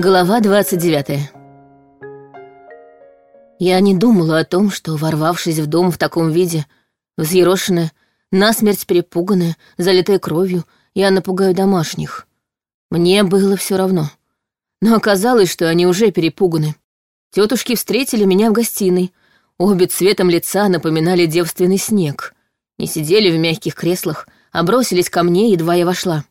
Глава 29 Я не думала о том, что, ворвавшись в дом в таком виде, взъерошенная, насмерть перепуганная, залитая кровью, я напугаю домашних. Мне было все равно. Но оказалось, что они уже перепуганы. Тетушки встретили меня в гостиной. Обе цветом лица напоминали девственный снег. Не сидели в мягких креслах, а бросились ко мне, едва я вошла.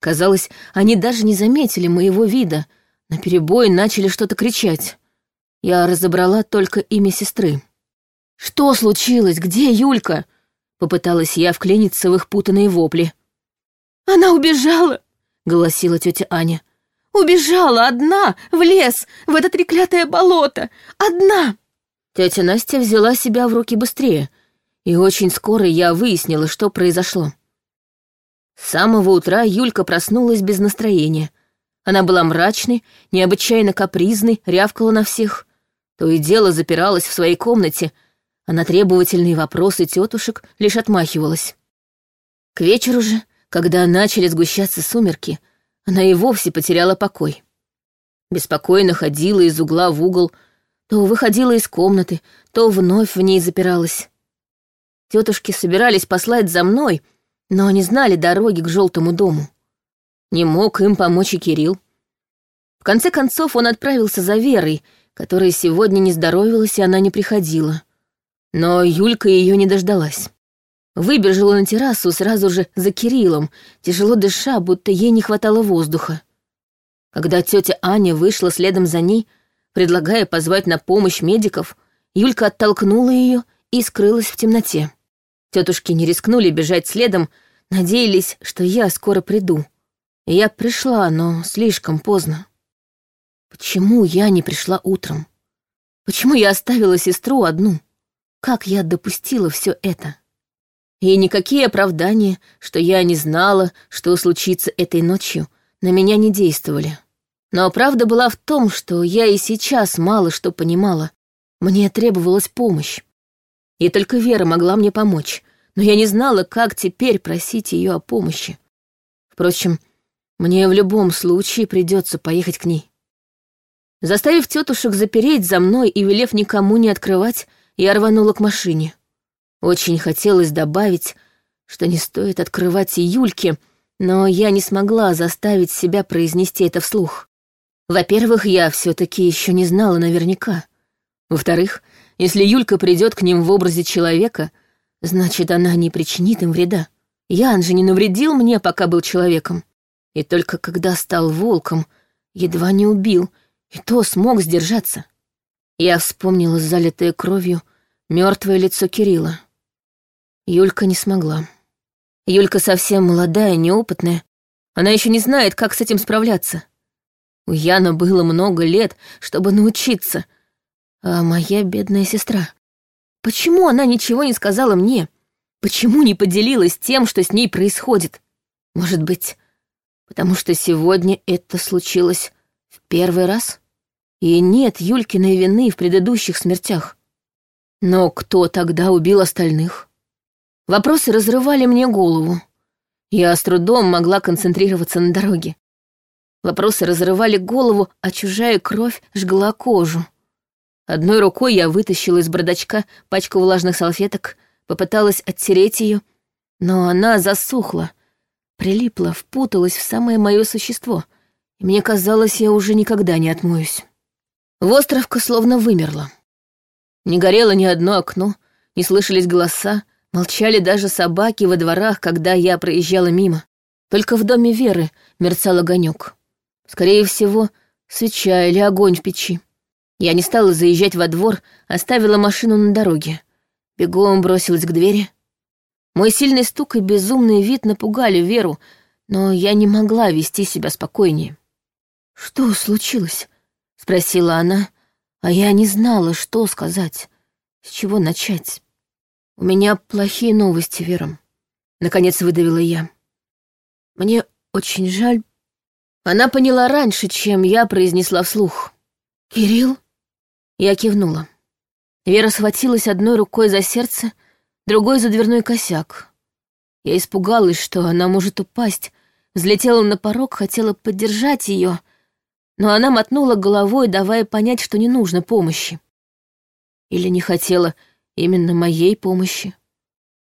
Казалось, они даже не заметили моего вида, на перебой начали что-то кричать. Я разобрала только имя сестры. «Что случилось? Где Юлька?» Попыталась я вклиниться в их путанные вопли. «Она убежала!» — голосила тетя Аня. «Убежала одна в лес, в это треклятое болото! Одна!» Тетя Настя взяла себя в руки быстрее, и очень скоро я выяснила, что произошло. С самого утра Юлька проснулась без настроения. Она была мрачной, необычайно капризной, рявкала на всех. То и дело запиралась в своей комнате, а на требовательные вопросы тетушек лишь отмахивалась. К вечеру же, когда начали сгущаться сумерки, она и вовсе потеряла покой. Беспокойно ходила из угла в угол, то выходила из комнаты, то вновь в ней запиралась. Тетушки собирались послать за мной — но они знали дороги к желтому дому. Не мог им помочь и Кирилл. В конце концов он отправился за Верой, которая сегодня не здоровилась, и она не приходила. Но Юлька ее не дождалась. Выбежала на террасу сразу же за Кириллом, тяжело дыша, будто ей не хватало воздуха. Когда тетя Аня вышла следом за ней, предлагая позвать на помощь медиков, Юлька оттолкнула ее и скрылась в темноте. Тетушки не рискнули бежать следом, надеялись, что я скоро приду. Я пришла, но слишком поздно. Почему я не пришла утром? Почему я оставила сестру одну? Как я допустила все это? И никакие оправдания, что я не знала, что случится этой ночью, на меня не действовали. Но правда была в том, что я и сейчас мало что понимала. Мне требовалась помощь. И только Вера могла мне помочь, но я не знала, как теперь просить ее о помощи. Впрочем, мне в любом случае придется поехать к ней. Заставив тетушек запереть за мной и велев никому не открывать, я рванула к машине. Очень хотелось добавить, что не стоит открывать и Юльке, но я не смогла заставить себя произнести это вслух. Во-первых, я все таки еще не знала наверняка. Во-вторых, если Юлька придет к ним в образе человека, значит, она не причинит им вреда. Ян же не навредил мне, пока был человеком. И только когда стал волком, едва не убил, и то смог сдержаться. Я вспомнила залитое кровью мертвое лицо Кирилла. Юлька не смогла. Юлька совсем молодая, неопытная. Она еще не знает, как с этим справляться. У Яна было много лет, чтобы научиться — а моя бедная сестра? Почему она ничего не сказала мне? Почему не поделилась тем, что с ней происходит? Может быть, потому что сегодня это случилось в первый раз? И нет Юлькиной вины в предыдущих смертях. Но кто тогда убил остальных? Вопросы разрывали мне голову. Я с трудом могла концентрироваться на дороге. Вопросы разрывали голову, а чужая кровь жгла кожу. Одной рукой я вытащила из бардачка пачку влажных салфеток, попыталась оттереть ее, но она засухла, прилипла, впуталась в самое мое существо, и мне казалось, я уже никогда не отмоюсь. Востровка словно вымерла. Не горело ни одно окно, не слышались голоса, молчали даже собаки во дворах, когда я проезжала мимо. Только в доме Веры мерцал огонек. Скорее всего, свеча или огонь в печи. Я не стала заезжать во двор, оставила машину на дороге. Бегом бросилась к двери. Мой сильный стук и безумный вид напугали Веру, но я не могла вести себя спокойнее. «Что случилось?» — спросила она, а я не знала, что сказать, с чего начать. «У меня плохие новости, Вера», — наконец выдавила я. «Мне очень жаль». Она поняла раньше, чем я произнесла вслух. «Кирилл?» Я кивнула. Вера схватилась одной рукой за сердце, другой за дверной косяк. Я испугалась, что она может упасть, взлетела на порог, хотела поддержать ее, но она мотнула головой, давая понять, что не нужно помощи. Или не хотела именно моей помощи.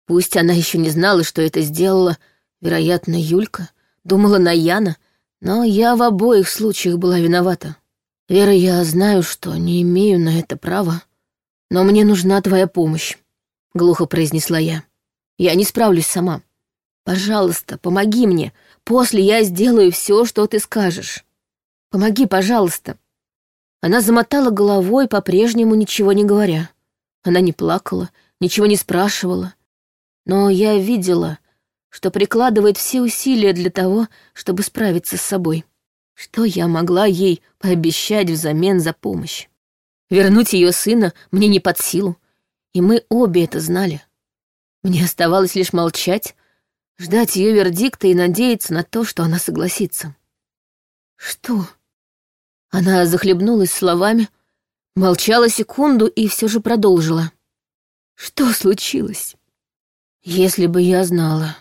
Пусть она еще не знала, что это сделала, вероятно, Юлька, думала на Яна, но я в обоих случаях была виновата. Вера, я знаю, что не имею на это права, но мне нужна твоя помощь, — глухо произнесла я. Я не справлюсь сама. Пожалуйста, помоги мне. После я сделаю все, что ты скажешь. Помоги, пожалуйста. Она замотала головой, по-прежнему ничего не говоря. Она не плакала, ничего не спрашивала. Но я видела, что прикладывает все усилия для того, чтобы справиться с собой. Что я могла ей пообещать взамен за помощь? Вернуть ее сына мне не под силу, и мы обе это знали. Мне оставалось лишь молчать, ждать ее вердикта и надеяться на то, что она согласится. «Что?» Она захлебнулась словами, молчала секунду и все же продолжила. «Что случилось?» «Если бы я знала...»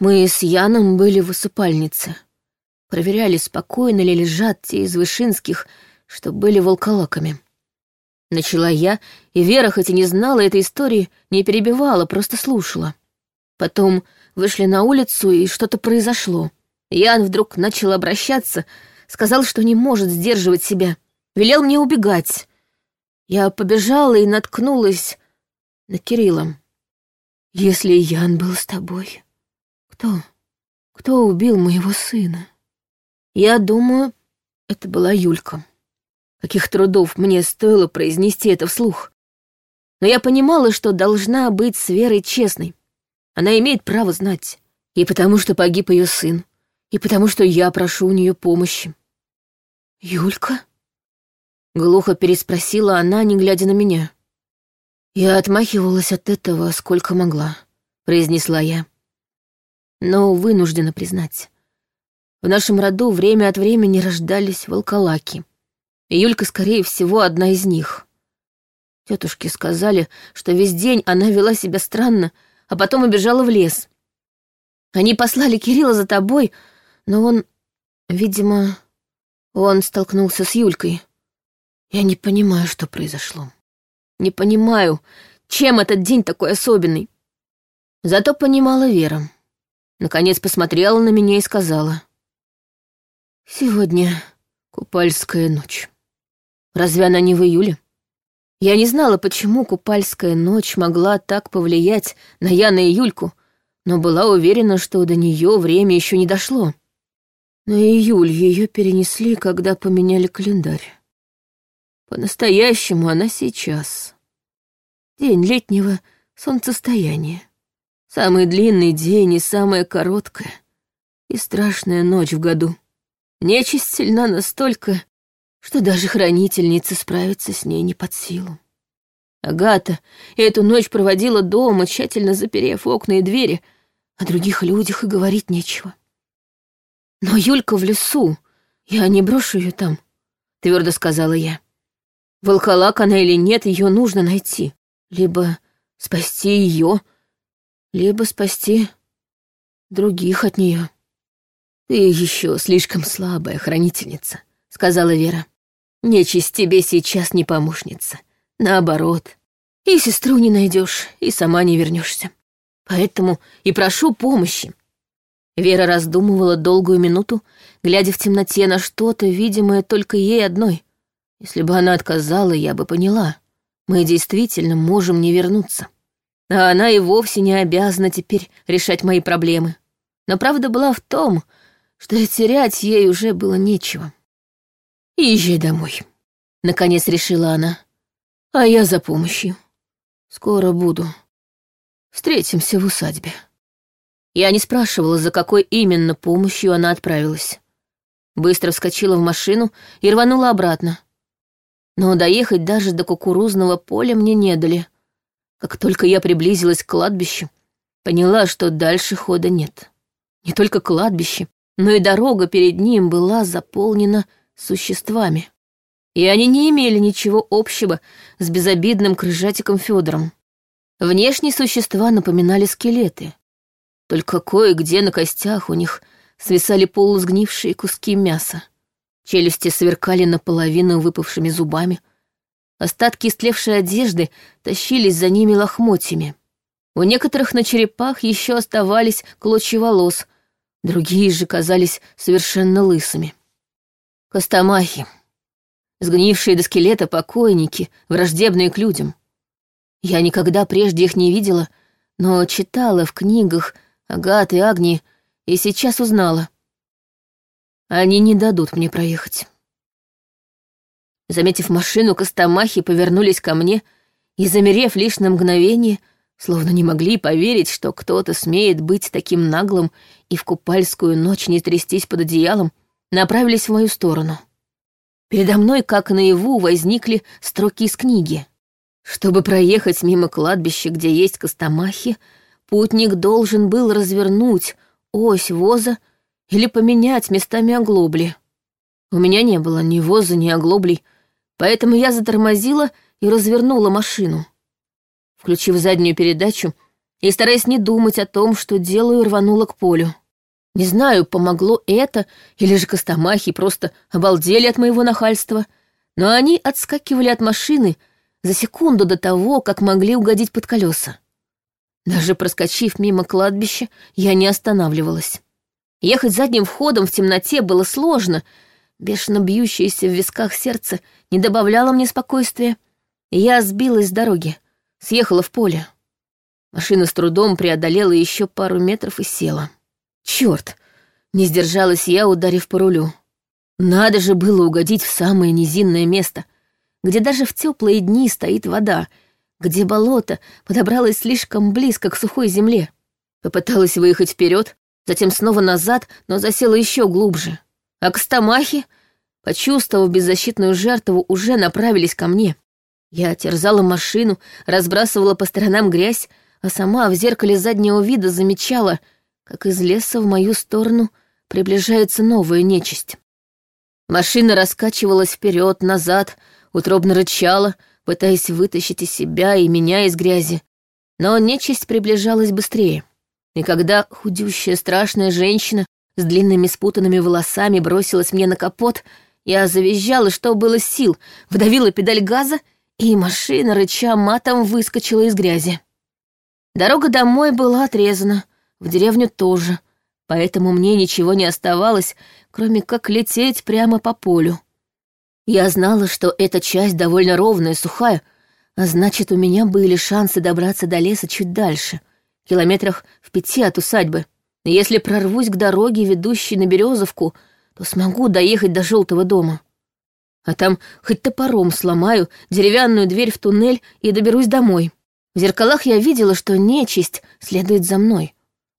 Мы с Яном были в усыпальнице. Проверяли, спокойно ли лежат те из Вышинских, что были волколаками. Начала я, и Вера, хоть и не знала этой истории, не перебивала, просто слушала. Потом вышли на улицу, и что-то произошло. Ян вдруг начал обращаться, сказал, что не может сдерживать себя. Велел мне убегать. Я побежала и наткнулась на Кирилла. «Если Ян был с тобой, кто? Кто убил моего сына?» Я думаю, это была Юлька. Каких трудов мне стоило произнести это вслух. Но я понимала, что должна быть с Верой честной. Она имеет право знать. И потому что погиб ее сын. И потому что я прошу у нее помощи. «Юлька?» Глухо переспросила она, не глядя на меня. Я отмахивалась от этого, сколько могла, произнесла я. Но вынуждена признать. В нашем роду время от времени рождались волколаки. И Юлька, скорее всего, одна из них. Тетушки сказали, что весь день она вела себя странно, а потом убежала в лес. Они послали Кирилла за тобой, но он, видимо, он столкнулся с Юлькой. Я не понимаю, что произошло. Не понимаю, чем этот день такой особенный. Зато понимала Вера. Наконец посмотрела на меня и сказала. «Сегодня купальская ночь». Разве она не в июле? Я не знала, почему купальская ночь могла так повлиять на Яна и Юльку, но была уверена, что до нее время еще не дошло. На июль ее перенесли, когда поменяли календарь. По-настоящему она сейчас. День летнего солнцестояния. Самый длинный день и самая короткая. И страшная ночь в году. Нечисть сильна настолько, что даже хранительница справиться с ней не под силу. Агата эту ночь проводила дома, тщательно заперев окна и двери, о других людях и говорить нечего. Но Юлька в лесу, я не брошу ее там, твердо сказала я. Волколак она или нет, ее нужно найти. Либо спасти ее, либо спасти других от нее. Ты еще слишком слабая хранительница, сказала Вера. Нечисть тебе сейчас не помощница. Наоборот. И сестру не найдешь, и сама не вернешься. Поэтому и прошу помощи. Вера раздумывала долгую минуту, глядя в темноте на что-то, видимое только ей одной. Если бы она отказала, я бы поняла. Мы действительно можем не вернуться. А она и вовсе не обязана теперь решать мои проблемы. Но правда была в том, что терять ей уже было нечего. «Езжай домой», — наконец решила она. «А я за помощью. Скоро буду. Встретимся в усадьбе». Я не спрашивала, за какой именно помощью она отправилась. Быстро вскочила в машину и рванула обратно. Но доехать даже до кукурузного поля мне не дали. Как только я приблизилась к кладбищу, поняла, что дальше хода нет. Не только кладбище, но и дорога перед ним была заполнена существами. И они не имели ничего общего с безобидным крыжатиком Федором. Внешние существа напоминали скелеты. Только кое-где на костях у них свисали полусгнившие куски мяса. Челюсти сверкали наполовину выпавшими зубами. Остатки истлевшей одежды тащились за ними лохмотьями. У некоторых на черепах еще оставались клочья волос, другие же казались совершенно лысыми. Костомахи. Сгнившие до скелета покойники, враждебные к людям. Я никогда прежде их не видела, но читала в книгах Агаты и Агнии и сейчас узнала. Они не дадут мне проехать. Заметив машину, Костомахи повернулись ко мне и, замерев лишь на мгновение, словно не могли поверить, что кто-то смеет быть таким наглым и в купальскую ночь не трястись под одеялом, направились в мою сторону. Передо мной, как наяву, возникли строки из книги. Чтобы проехать мимо кладбища, где есть Костомахи, путник должен был развернуть ось воза или поменять местами оглобли. У меня не было ни воза, ни оглоблей, поэтому я затормозила и развернула машину. Включив заднюю передачу и стараясь не думать о том, что делаю, рванула к полю. Не знаю, помогло это, или же Костомахи просто обалдели от моего нахальства, но они отскакивали от машины за секунду до того, как могли угодить под колеса. Даже проскочив мимо кладбища, я не останавливалась. Ехать задним входом в темноте было сложно, бешено бьющееся в висках сердце не добавляло мне спокойствия, и я сбилась с дороги, съехала в поле. Машина с трудом преодолела еще пару метров и села. Черт! Не сдержалась я, ударив по рулю. Надо же было угодить в самое низинное место, где даже в теплые дни стоит вода, где болото подобралось слишком близко к сухой земле. Попыталась выехать вперед, затем снова назад, но засела еще глубже. А Костомахи, почувствовав беззащитную жертву, уже направились ко мне. Я терзала машину, разбрасывала по сторонам грязь, а сама в зеркале заднего вида замечала, как из леса в мою сторону приближается новая нечисть. Машина раскачивалась вперед, назад, утробно рычала, пытаясь вытащить из себя и меня из грязи. Но нечисть приближалась быстрее. И когда худющая страшная женщина с длинными спутанными волосами бросилась мне на капот, я завизжала, что было сил, вдавила педаль газа — и машина, рыча матом, выскочила из грязи. Дорога домой была отрезана, в деревню тоже, поэтому мне ничего не оставалось, кроме как лететь прямо по полю. Я знала, что эта часть довольно ровная, сухая, а значит, у меня были шансы добраться до леса чуть дальше, километрах в пяти от усадьбы. Если прорвусь к дороге, ведущей на Березовку, то смогу доехать до желтого дома а там хоть топором сломаю деревянную дверь в туннель и доберусь домой. В зеркалах я видела, что нечисть следует за мной.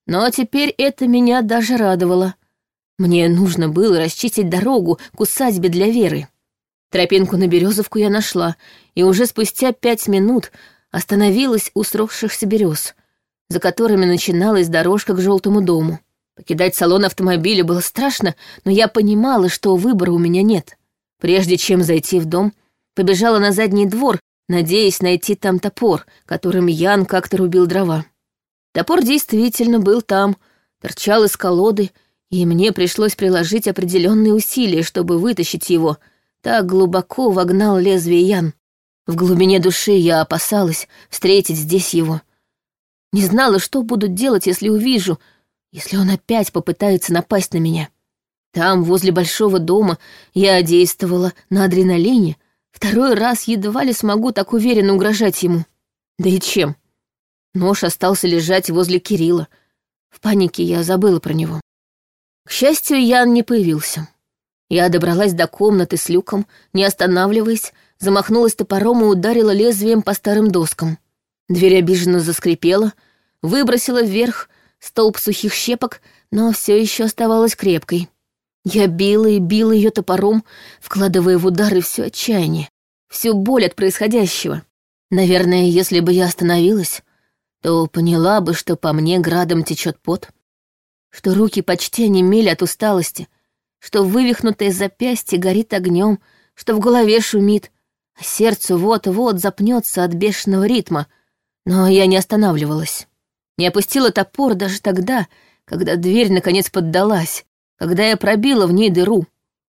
Но теперь это меня даже радовало. Мне нужно было расчистить дорогу к усадьбе для Веры. Тропинку на Березовку я нашла, и уже спустя пять минут остановилась у сросшихся берез, за которыми начиналась дорожка к желтому дому. Покидать салон автомобиля было страшно, но я понимала, что выбора у меня нет. Прежде чем зайти в дом, побежала на задний двор, надеясь найти там топор, которым Ян как-то рубил дрова. Топор действительно был там, торчал из колоды, и мне пришлось приложить определенные усилия, чтобы вытащить его. Так глубоко вогнал лезвие Ян. В глубине души я опасалась встретить здесь его. Не знала, что буду делать, если увижу, если он опять попытается напасть на меня. Там, возле большого дома, я действовала на адреналине. Второй раз едва ли смогу так уверенно угрожать ему. Да и чем? Нож остался лежать возле Кирилла. В панике я забыла про него. К счастью, Ян не появился. Я добралась до комнаты с люком, не останавливаясь, замахнулась топором и ударила лезвием по старым доскам. Дверь обиженно заскрипела, выбросила вверх столб сухих щепок, но все еще оставалась крепкой. Я била и била ее топором, вкладывая в удары все отчаяние, всю боль от происходящего. Наверное, если бы я остановилась, то поняла бы, что по мне градом течет пот, что руки почти онемели от усталости, что вывихнутое запястье горит огнем, что в голове шумит, а сердце вот-вот запнется от бешеного ритма, но я не останавливалась. Не опустила топор даже тогда, когда дверь наконец поддалась, когда я пробила в ней дыру.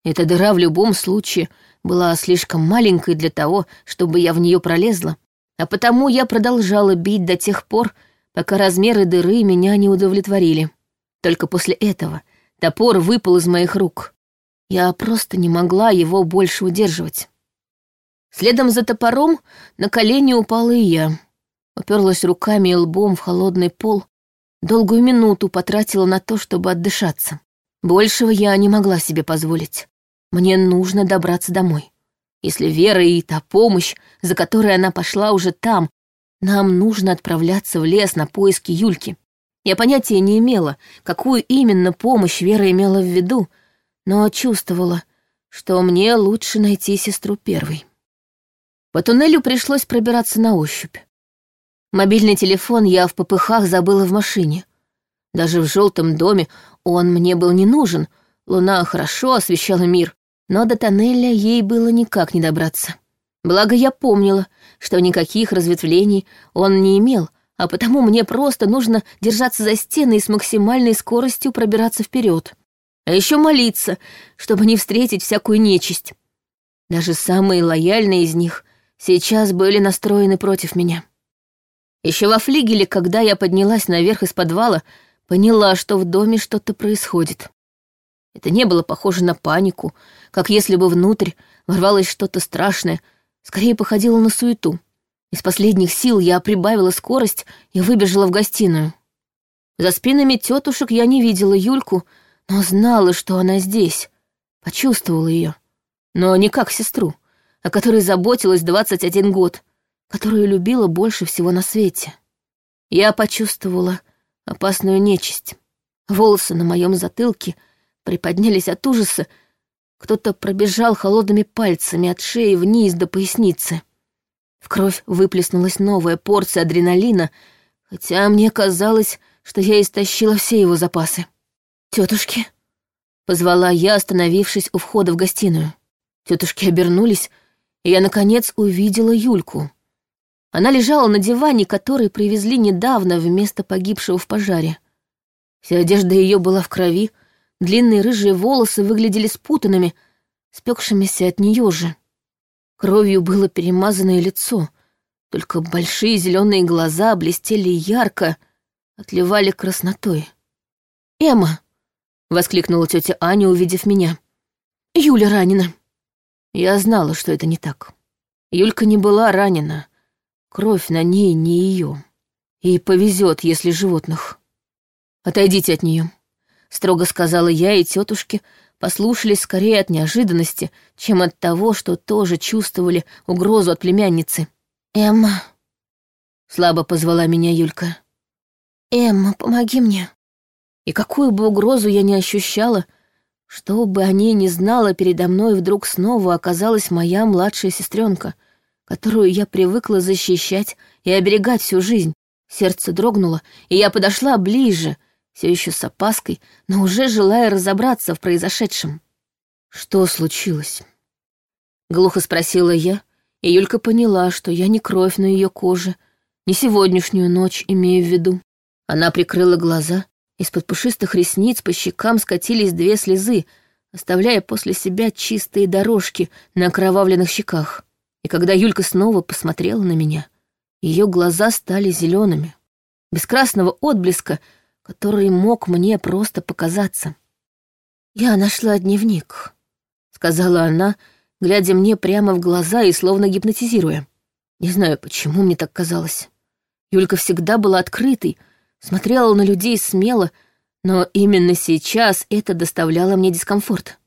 Эта дыра в любом случае была слишком маленькой для того, чтобы я в нее пролезла, а потому я продолжала бить до тех пор, пока размеры дыры меня не удовлетворили. Только после этого топор выпал из моих рук. Я просто не могла его больше удерживать. Следом за топором на колени упала и я. Уперлась руками и лбом в холодный пол, долгую минуту потратила на то, чтобы отдышаться. Большего я не могла себе позволить. Мне нужно добраться домой. Если Вера и та помощь, за которой она пошла уже там, нам нужно отправляться в лес на поиски Юльки. Я понятия не имела, какую именно помощь Вера имела в виду, но чувствовала, что мне лучше найти сестру первой. По туннелю пришлось пробираться на ощупь. Мобильный телефон я в попыхах забыла в машине. Даже в желтом доме он мне был не нужен, луна хорошо освещала мир, но до тоннеля ей было никак не добраться. Благо я помнила, что никаких разветвлений он не имел, а потому мне просто нужно держаться за стены и с максимальной скоростью пробираться вперед. А еще молиться, чтобы не встретить всякую нечисть. Даже самые лояльные из них сейчас были настроены против меня. Еще во флигеле, когда я поднялась наверх из подвала, поняла, что в доме что-то происходит. Это не было похоже на панику, как если бы внутрь ворвалось что-то страшное, скорее походило на суету. Из последних сил я прибавила скорость и выбежала в гостиную. За спинами тетушек я не видела Юльку, но знала, что она здесь, почувствовала ее. Но не как сестру, о которой заботилась 21 год, которую любила больше всего на свете. Я почувствовала опасную нечисть. Волосы на моем затылке приподнялись от ужаса, кто-то пробежал холодными пальцами от шеи вниз до поясницы. В кровь выплеснулась новая порция адреналина, хотя мне казалось, что я истощила все его запасы. «Тетушки!» — позвала я, остановившись у входа в гостиную. Тетушки обернулись, и я, наконец, увидела Юльку. Она лежала на диване, который привезли недавно вместо погибшего в пожаре. Вся одежда ее была в крови, длинные рыжие волосы выглядели спутанными, спекшимися от нее же. Кровью было перемазанное лицо, только большие зеленые глаза блестели ярко, отливали краснотой. «Эмма!» — воскликнула тетя Аня, увидев меня. «Юля ранена!» Я знала, что это не так. Юлька не была ранена, Кровь на ней не ее. И повезет, если животных. Отойдите от нее, строго сказала я, и тетушки послушались скорее от неожиданности, чем от того, что тоже чувствовали угрозу от племянницы. Эмма, слабо позвала меня Юлька. Эмма, помоги мне. И какую бы угрозу я не ощущала, что бы о ней не знала, передо мной вдруг снова оказалась моя младшая сестренка — которую я привыкла защищать и оберегать всю жизнь. Сердце дрогнуло, и я подошла ближе, все еще с опаской, но уже желая разобраться в произошедшем. «Что случилось?» Глухо спросила я, и Юлька поняла, что я не кровь на ее коже, не сегодняшнюю ночь имею в виду. Она прикрыла глаза, из-под пушистых ресниц по щекам скатились две слезы, оставляя после себя чистые дорожки на окровавленных щеках. И когда Юлька снова посмотрела на меня, ее глаза стали зелеными, без красного отблеска, который мог мне просто показаться. «Я нашла дневник», — сказала она, глядя мне прямо в глаза и словно гипнотизируя. Не знаю, почему мне так казалось. Юлька всегда была открытой, смотрела на людей смело, но именно сейчас это доставляло мне дискомфорт.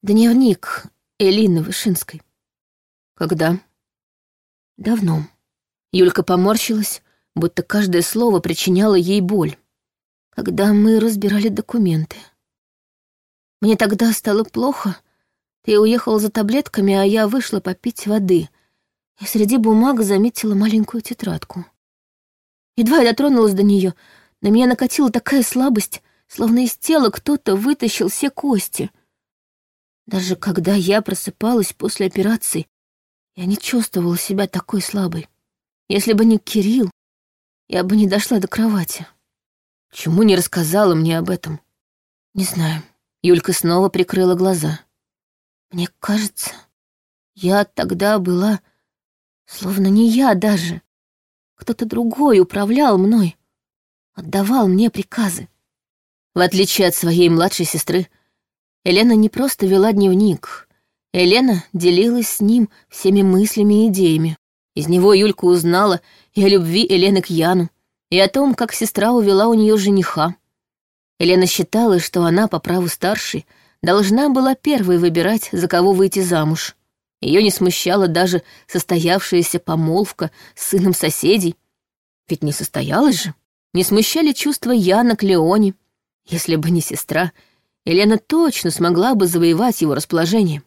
Дневник Элины Вышинской. Когда? Давно. Юлька поморщилась, будто каждое слово причиняло ей боль. Когда мы разбирали документы. Мне тогда стало плохо. Ты уехала за таблетками, а я вышла попить воды. И среди бумаг заметила маленькую тетрадку. Едва я дотронулась до нее, на меня накатила такая слабость, словно из тела кто-то вытащил все кости. Даже когда я просыпалась после операции, я не чувствовала себя такой слабой. Если бы не Кирилл, я бы не дошла до кровати. Чему не рассказала мне об этом? Не знаю. Юлька снова прикрыла глаза. Мне кажется, я тогда была словно не я даже. Кто-то другой управлял мной, отдавал мне приказы. В отличие от своей младшей сестры, Елена не просто вела дневник. Елена делилась с ним всеми мыслями и идеями. Из него Юлька узнала и о любви Елены к Яну, и о том, как сестра увела у нее жениха. Елена считала, что она, по праву старшей, должна была первой выбирать, за кого выйти замуж. Ее не смущала даже состоявшаяся помолвка с сыном соседей. Ведь не состоялась же. Не смущали чувства Яна к Леоне. Если бы не сестра, Елена точно смогла бы завоевать его расположение.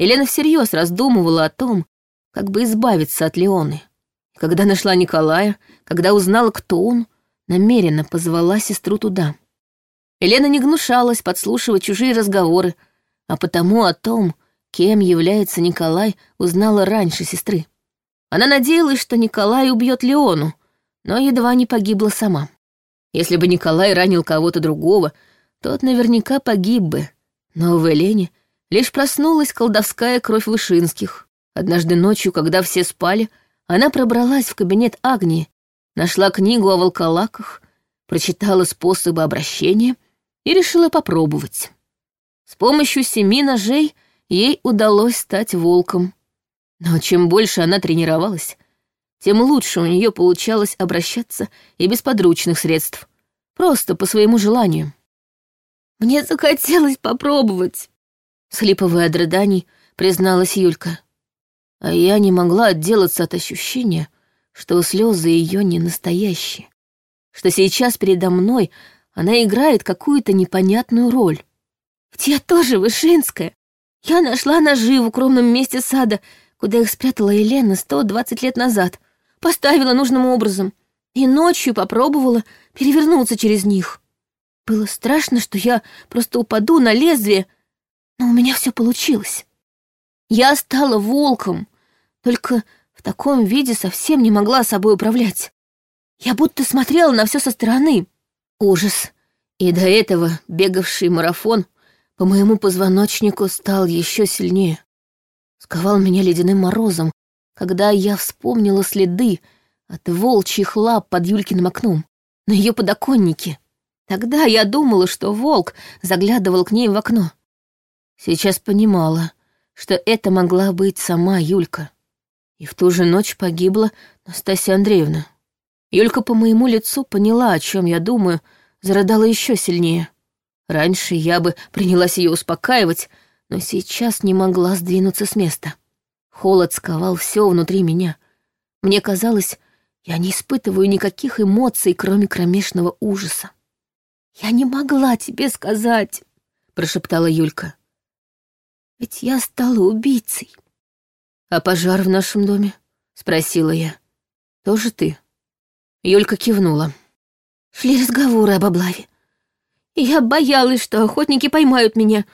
Елена всерьез раздумывала о том, как бы избавиться от Леоны. когда нашла Николая, когда узнала, кто он, намеренно позвала сестру туда. Елена не гнушалась подслушивать чужие разговоры, а потому о том, кем является Николай, узнала раньше сестры. Она надеялась, что Николай убьет Леону, но едва не погибла сама. Если бы Николай ранил кого-то другого, тот наверняка погиб бы. Но в Елене лишь проснулась колдовская кровь Вышинских. Однажды ночью, когда все спали, она пробралась в кабинет Агнии, нашла книгу о волколаках, прочитала способы обращения — и решила попробовать. С помощью семи ножей ей удалось стать волком. Но чем больше она тренировалась, тем лучше у нее получалось обращаться и без подручных средств, просто по своему желанию. «Мне захотелось попробовать», — схлипывая от рыданий, призналась Юлька. А я не могла отделаться от ощущения, что слезы ее не настоящие, что сейчас передо мной она играет какую-то непонятную роль. Я тоже Вышинская. Я нашла ножи в укромном месте сада, куда их спрятала Елена 120 лет назад, поставила нужным образом и ночью попробовала перевернуться через них. Было страшно, что я просто упаду на лезвие, но у меня все получилось. Я стала волком, только в таком виде совсем не могла собой управлять. Я будто смотрела на все со стороны. Ужас. И до этого бегавший марафон по моему позвоночнику стал еще сильнее. Сковал меня ледяным морозом, когда я вспомнила следы от волчьих лап под Юлькиным окном, на ее подоконнике. Тогда я думала, что волк заглядывал к ней в окно. Сейчас понимала, что это могла быть сама Юлька. И в ту же ночь погибла Настасья Андреевна. Юлька по моему лицу поняла, о чем я думаю, зарыдала еще сильнее. Раньше я бы принялась ее успокаивать, но сейчас не могла сдвинуться с места. Холод сковал все внутри меня. Мне казалось, я не испытываю никаких эмоций, кроме кромешного ужаса. «Я не могла тебе сказать», — прошептала Юлька. «Ведь я стала убийцей». «А пожар в нашем доме?» — спросила я. «Тоже ты?» Юлька кивнула. Шли разговоры об облаве. И я боялась, что охотники поймают меня.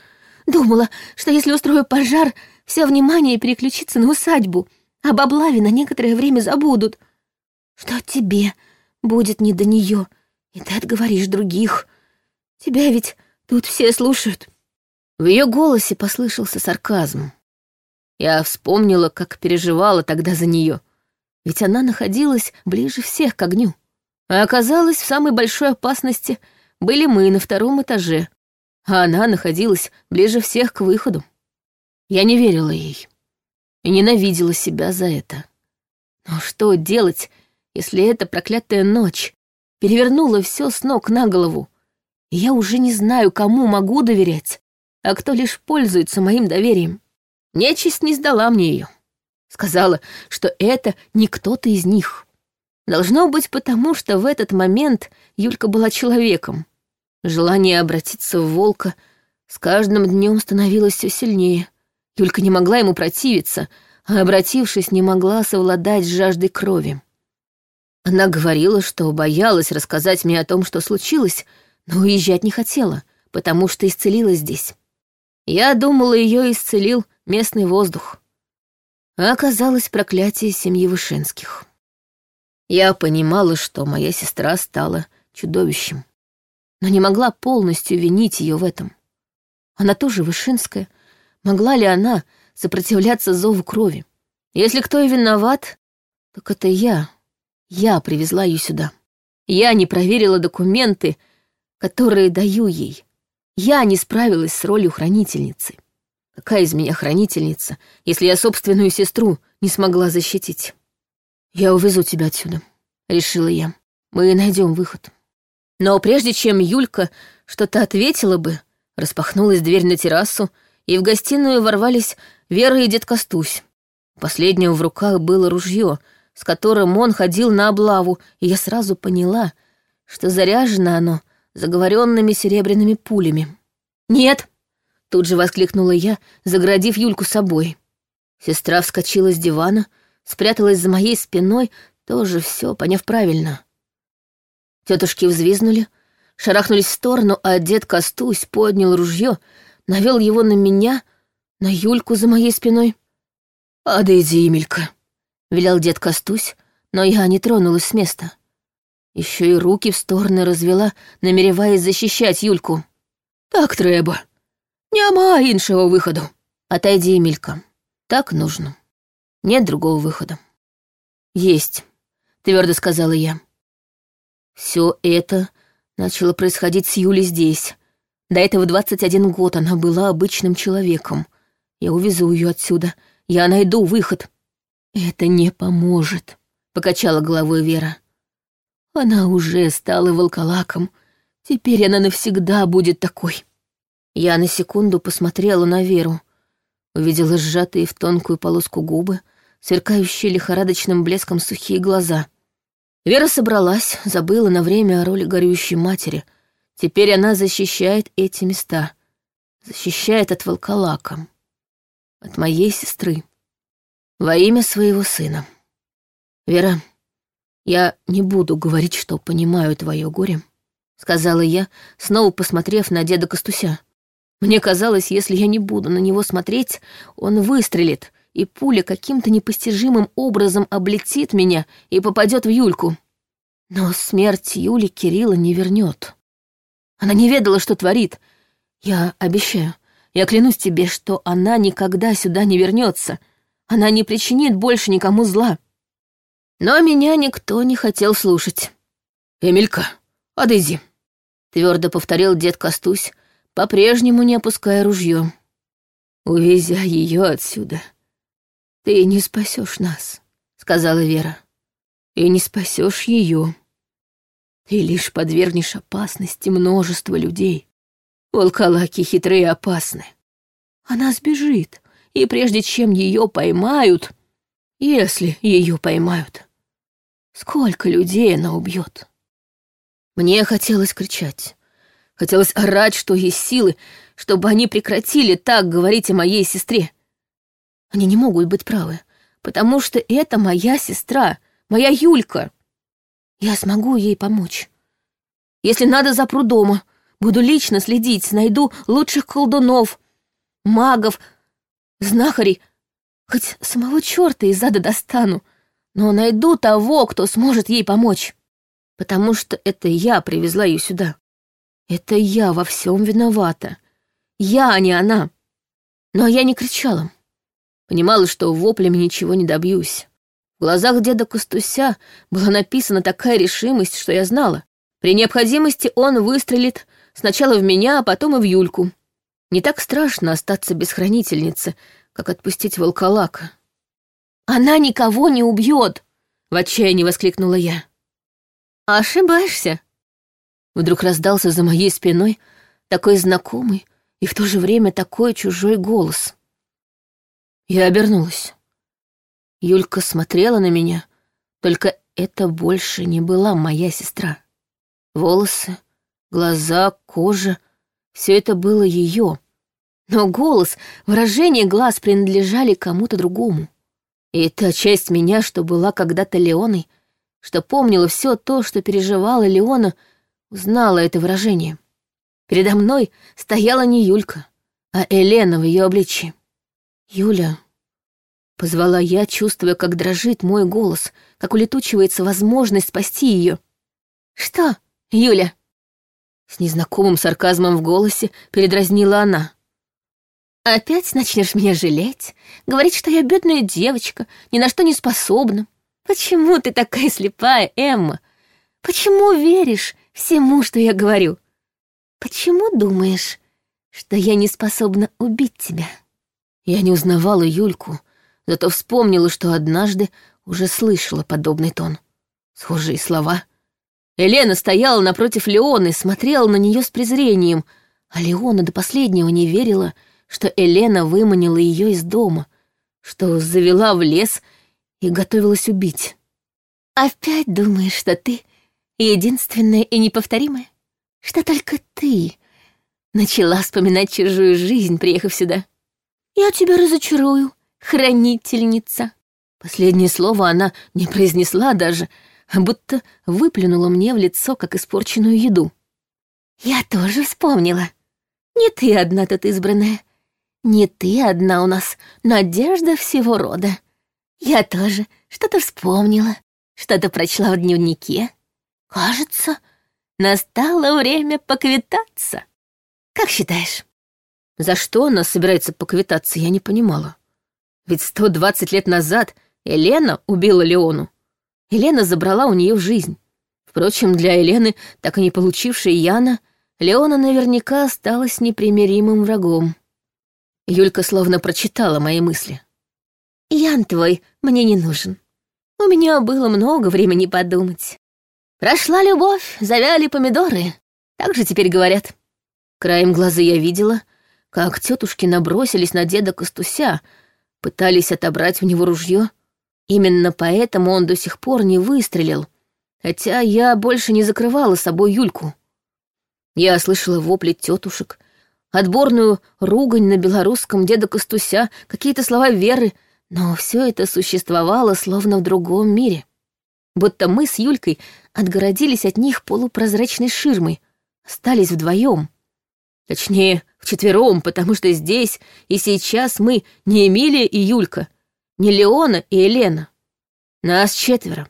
Думала, что если устрою пожар, все внимание переключится на усадьбу. Об облаве на некоторое время забудут. Что тебе будет не до нее, и ты отговоришь других. Тебя ведь тут все слушают. В ее голосе послышался сарказм. Я вспомнила, как переживала тогда за нее ведь она находилась ближе всех к огню. А оказалось, в самой большой опасности были мы на втором этаже, а она находилась ближе всех к выходу. Я не верила ей и ненавидела себя за это. Но что делать, если эта проклятая ночь перевернула все с ног на голову, и я уже не знаю, кому могу доверять, а кто лишь пользуется моим доверием? Нечисть не сдала мне ее. Сказала, что это не кто-то из них. Должно быть потому, что в этот момент Юлька была человеком. Желание обратиться в волка с каждым днем становилось все сильнее. Юлька не могла ему противиться, а, обратившись, не могла совладать с жаждой крови. Она говорила, что боялась рассказать мне о том, что случилось, но уезжать не хотела, потому что исцелилась здесь. Я думала, ее исцелил местный воздух а оказалось проклятие семьи Вышинских. Я понимала, что моя сестра стала чудовищем, но не могла полностью винить ее в этом. Она тоже Вышинская, Могла ли она сопротивляться зову крови? Если кто и виноват, так это я. Я привезла ее сюда. Я не проверила документы, которые даю ей. Я не справилась с ролью хранительницы. Какая из меня хранительница, если я собственную сестру не смогла защитить? Я увезу тебя отсюда, решила я. Мы найдем выход. Но прежде чем Юлька что-то ответила бы, распахнулась дверь на террасу, и в гостиную ворвались Вера и дед Костусь. Последнего в руках было ружье, с которым он ходил на облаву, и я сразу поняла, что заряжено оно заговоренными серебряными пулями. «Нет!» — тут же воскликнула я, заградив Юльку собой. Сестра вскочила с дивана, спряталась за моей спиной, тоже все поняв правильно. Тетушки взвизнули, шарахнулись в сторону, а дед Костусь поднял ружье, навел его на меня, на Юльку за моей спиной. «Подойди, Эмилька», — велел дед Костусь, но я не тронулась с места. Еще и руки в стороны развела, намереваясь защищать Юльку. «Так треба. Нема іншого выходу. Отойди, Эмилька. Так нужно. Нет другого выхода». «Есть», — твердо сказала я. Все это начало происходить с Юлей здесь. До этого 21 год она была обычным человеком. Я увезу ее отсюда. Я найду выход. Это не поможет, покачала головой Вера. Она уже стала волколаком. Теперь она навсегда будет такой. Я на секунду посмотрела на Веру. Увидела сжатые в тонкую полоску губы, сверкающие лихорадочным блеском сухие глаза. Вера собралась, забыла на время о роли горюющей матери. Теперь она защищает эти места. Защищает от волколака. От моей сестры. Во имя своего сына. Вера, «Я не буду говорить, что понимаю твое горе», — сказала я, снова посмотрев на деда Костуся. Мне казалось, если я не буду на него смотреть, он выстрелит, и пуля каким-то непостижимым образом облетит меня и попадет в Юльку. Но смерть Юли Кирилла не вернет. Она не ведала, что творит. Я обещаю, я клянусь тебе, что она никогда сюда не вернется. Она не причинит больше никому зла. Но меня никто не хотел слушать. «Эмилька, отойди», — твердо повторил дед Костусь, по-прежнему не опуская ружье. «Увезя ее отсюда, ты не спасешь нас», — сказала Вера. «И не спасешь ее. Ты лишь подвергнешь опасности множество людей. Волколаки хитрые и опасны. Она сбежит, и прежде чем ее поймают, если ее поймают, Сколько людей она убьет? Мне хотелось кричать. Хотелось орать, что есть силы, чтобы они прекратили так говорить о моей сестре. Они не могут быть правы, потому что это моя сестра, моя Юлька. Я смогу ей помочь. Если надо, запру дома. Буду лично следить, найду лучших колдунов, магов, знахарей. Хоть самого черта из ада достану — но найду того, кто сможет ей помочь. Потому что это я привезла ее сюда. Это я во всем виновата. Я, а не она. Но я не кричала. Понимала, что воплями ничего не добьюсь. В глазах деда Костуся была написана такая решимость, что я знала. При необходимости он выстрелит сначала в меня, а потом и в Юльку. Не так страшно остаться без хранительницы, как отпустить волколака. «Она никого не убьет!» — в отчаянии воскликнула я. «Ошибаешься!» Вдруг раздался за моей спиной такой знакомый и в то же время такой чужой голос. Я обернулась. Юлька смотрела на меня, только это больше не была моя сестра. Волосы, глаза, кожа — все это было ее. Но голос, выражение глаз принадлежали кому-то другому. И та часть меня, что была когда-то Леоной, что помнила все то, что переживала Леона, узнала это выражение. Передо мной стояла не Юлька, а Елена в ее обличье. «Юля», — позвала я, чувствуя, как дрожит мой голос, как улетучивается возможность спасти ее. «Что, Юля?» С незнакомым сарказмом в голосе передразнила она. Опять начнешь меня жалеть, говорить, что я бедная девочка, ни на что не способна. Почему ты такая слепая, Эмма? Почему веришь всему, что я говорю? Почему думаешь, что я не способна убить тебя?» Я не узнавала Юльку, зато вспомнила, что однажды уже слышала подобный тон. Схожие слова. Елена стояла напротив Леоны, смотрела на нее с презрением, а Леона до последнего не верила, что Елена выманила ее из дома, что завела в лес и готовилась убить. «Опять думаешь, что ты единственная и неповторимая? Что только ты начала вспоминать чужую жизнь, приехав сюда?» «Я тебя разочарую, хранительница». Последнее слово она не произнесла даже, будто выплюнула мне в лицо, как испорченную еду. «Я тоже вспомнила. Не ты одна тут избранная. Не ты одна у нас надежда всего рода. Я тоже что-то вспомнила, что-то прочла в дневнике. Кажется, настало время поквитаться. Как считаешь?» За что она собирается поквитаться, я не понимала. Ведь 120 лет назад Елена убила Леону. Елена забрала у нее жизнь. Впрочем, для Елены, так и не получившей Яна, Леона наверняка осталась непримиримым врагом. Юлька словно прочитала мои мысли. «Ян твой мне не нужен. У меня было много времени подумать. Прошла любовь, завяли помидоры. Так же теперь говорят. Краем глаза я видела, как тетушки набросились на деда Костуся, пытались отобрать у него ружье. Именно поэтому он до сих пор не выстрелил, хотя я больше не закрывала собой Юльку. Я слышала вопли тетушек, отборную ругань на белорусском деда Костуся, какие-то слова веры, но все это существовало словно в другом мире. Будто мы с Юлькой отгородились от них полупрозрачной ширмой, остались вдвоем. Точнее, вчетвером, потому что здесь и сейчас мы не Эмилия и Юлька, не Леона и Елена. Нас четверо.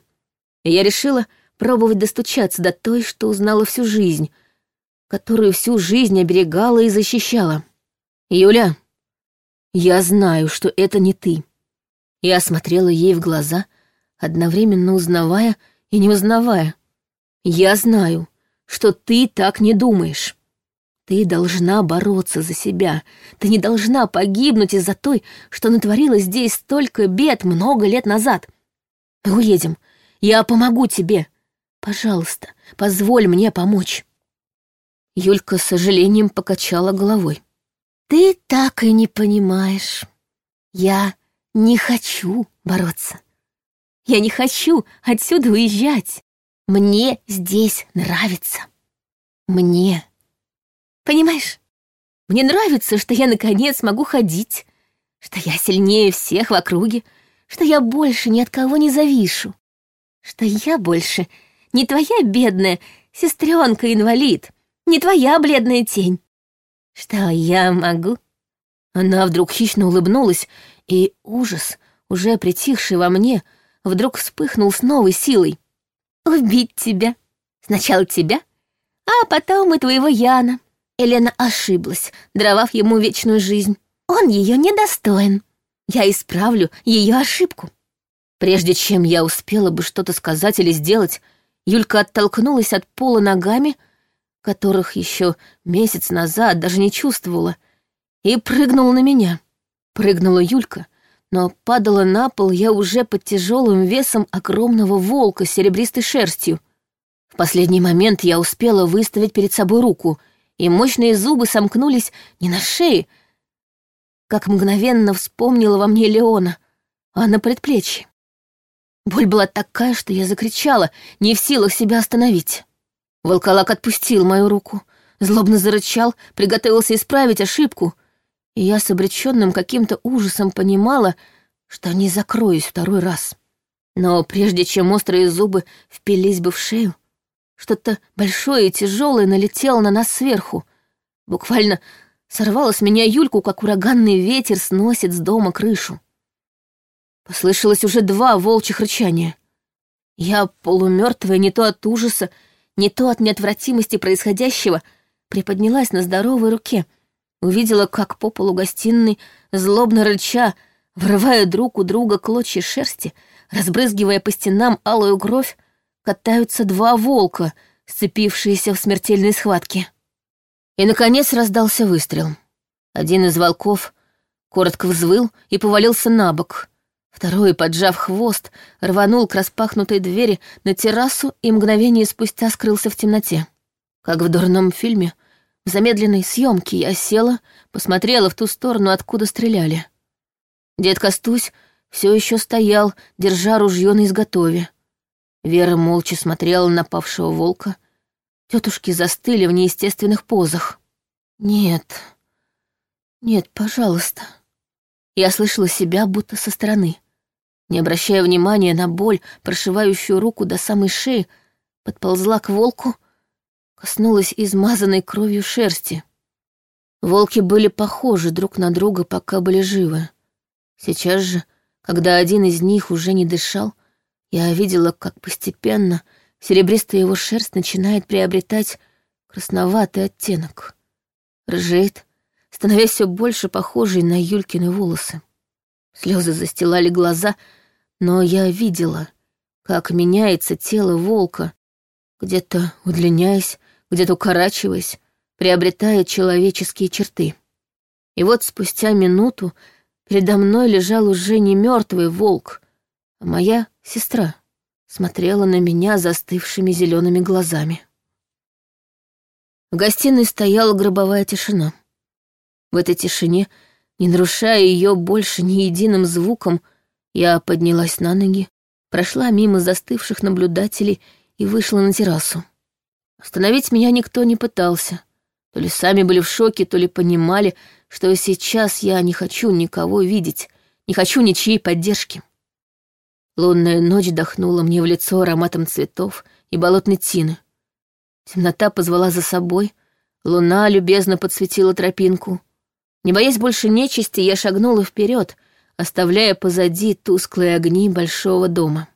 И я решила пробовать достучаться до той, что узнала всю жизнь, которую всю жизнь оберегала и защищала. «Юля, я знаю, что это не ты». Я смотрела ей в глаза, одновременно узнавая и не узнавая. «Я знаю, что ты так не думаешь». Ты должна бороться за себя. Ты не должна погибнуть из-за той, что натворила здесь столько бед много лет назад. Мы уедем. Я помогу тебе. Пожалуйста, позволь мне помочь. Юлька с сожалением покачала головой. Ты так и не понимаешь. Я не хочу бороться. Я не хочу отсюда уезжать. Мне здесь нравится. Мне Понимаешь? Мне нравится, что я наконец могу ходить, что я сильнее всех в округе, что я больше ни от кого не завишу, что я больше не твоя бедная сестренка-инвалид, не твоя бледная тень. Что я могу? Она вдруг хищно улыбнулась, и ужас, уже притихший во мне, вдруг вспыхнул с новой силой. Убить тебя. Сначала тебя, а потом и твоего Яна. Елена ошиблась, даровав ему вечную жизнь. Он ее недостоин. Я исправлю ее ошибку. Прежде чем я успела бы что-то сказать или сделать, Юлька оттолкнулась от пола ногами, которых еще месяц назад даже не чувствовала, и прыгнула на меня. Прыгнула Юлька, но падала на пол я уже под тяжелым весом огромного волка с серебристой шерстью. В последний момент я успела выставить перед собой руку — и мощные зубы сомкнулись не на шее, как мгновенно вспомнила во мне Леона, а на предплечье. Боль была такая, что я закричала, не в силах себя остановить. Волколак отпустил мою руку, злобно зарычал, приготовился исправить ошибку, и я с обреченным каким-то ужасом понимала, что не закроюсь второй раз. Но прежде чем острые зубы впились бы в шею, что-то большое и тяжелое налетело на нас сверху. Буквально сорвало с меня Юльку, как ураганный ветер сносит с дома крышу. Послышалось уже два волчьих рычания. Я, полумертвая не то от ужаса, не то от неотвратимости происходящего, приподнялась на здоровой руке, увидела, как по полу гостиной, злобно рыча, врывая друг у друга клочья шерсти, разбрызгивая по стенам алую кровь, катаются два волка, сцепившиеся в смертельной схватке. И, наконец, раздался выстрел. Один из волков коротко взвыл и повалился на бок. Второй, поджав хвост, рванул к распахнутой двери на террасу и мгновение спустя скрылся в темноте. Как в дурном фильме, в замедленной съемке я села, посмотрела в ту сторону, откуда стреляли. Дед Костусь все еще стоял, держа ружье на изготове. Вера молча смотрела на павшего волка. Тетушки застыли в неестественных позах. «Нет, нет, пожалуйста». Я слышала себя будто со стороны. Не обращая внимания на боль, прошивающую руку до самой шеи, подползла к волку, коснулась измазанной кровью шерсти. Волки были похожи друг на друга, пока были живы. Сейчас же, когда один из них уже не дышал, я видела, как постепенно серебристая его шерсть начинает приобретать красноватый оттенок. Рыжеет, становясь все больше похожей на Юлькины волосы. Слезы застилали глаза, но я видела, как меняется тело волка, где-то удлиняясь, где-то укорачиваясь, приобретая человеческие черты. И вот спустя минуту передо мной лежал уже не мертвый волк, а моя сестра смотрела на меня застывшими зелеными глазами. В гостиной стояла гробовая тишина. В этой тишине, не нарушая ее больше ни единым звуком, я поднялась на ноги, прошла мимо застывших наблюдателей и вышла на террасу. Остановить меня никто не пытался. То ли сами были в шоке, то ли понимали, что сейчас я не хочу никого видеть, не хочу ничьей поддержки. Лунная ночь дохнула мне в лицо ароматом цветов и болотной тины. Темнота позвала за собой, луна любезно подсветила тропинку. Не боясь больше нечисти, я шагнула вперед, оставляя позади тусклые огни большого дома.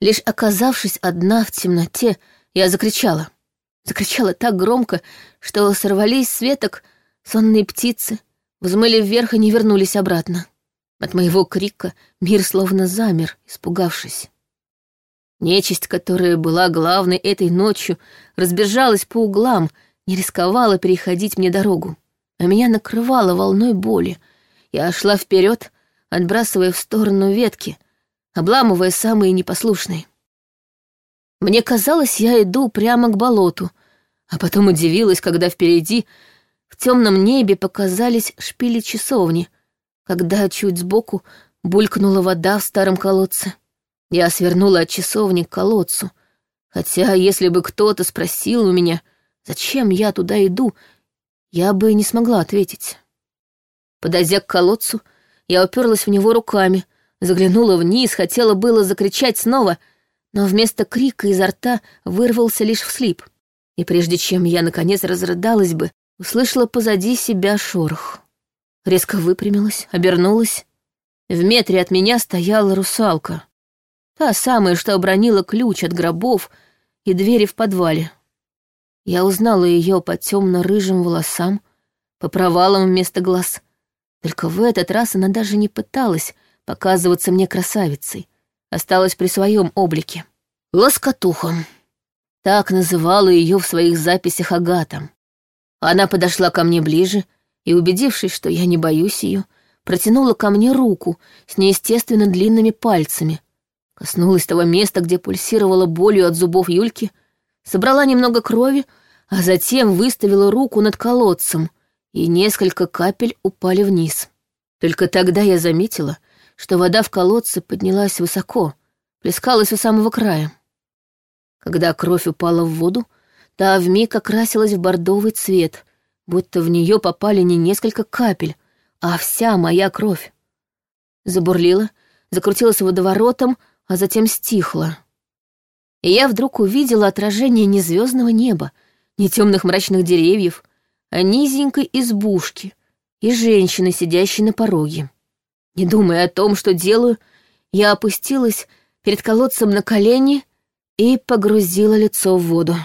Лишь оказавшись одна в темноте, я закричала. Закричала так громко, что сорвались с веток сонные птицы, взмыли вверх и не вернулись обратно. От моего крика мир словно замер, испугавшись. Нечисть, которая была главной этой ночью, разбежалась по углам, не рисковала переходить мне дорогу, а меня накрывала волной боли. Я шла вперед, отбрасывая в сторону ветки, обламывая самые непослушные. Мне казалось, я иду прямо к болоту, а потом удивилась, когда впереди в темном небе показались шпили часовни, когда чуть сбоку булькнула вода в старом колодце. Я свернула от часовни к колодцу, хотя если бы кто-то спросил у меня, зачем я туда иду, я бы не смогла ответить. Подойдя к колодцу, я уперлась в него руками, заглянула вниз, хотела было закричать снова, но вместо крика изо рта вырвался лишь вслип. И прежде чем я, наконец, разрыдалась бы, услышала позади себя шорох. Резко выпрямилась, обернулась. В метре от меня стояла русалка. Та самая, что обронила ключ от гробов и двери в подвале. Я узнала ее по темно-рыжим волосам, по провалам вместо глаз — только в этот раз она даже не пыталась показываться мне красавицей, осталась при своем облике. Лоскотухом. Так называла ее в своих записях Агата. Она подошла ко мне ближе и, убедившись, что я не боюсь ее, протянула ко мне руку с неестественно длинными пальцами, коснулась того места, где пульсировала болью от зубов Юльки, собрала немного крови, а затем выставила руку над колодцем, и несколько капель упали вниз. Только тогда я заметила, что вода в колодце поднялась высоко, плескалась у самого края. Когда кровь упала в воду, та вмиг окрасилась в бордовый цвет, будто в нее попали не несколько капель, а вся моя кровь. Забурлила, закрутилась водоворотом, а затем стихла. И я вдруг увидела отражение не звездного неба, не темных мрачных деревьев, а низенькой избушки и женщины, сидящей на пороге. Не думая о том, что делаю, я опустилась перед колодцем на колени и погрузила лицо в воду.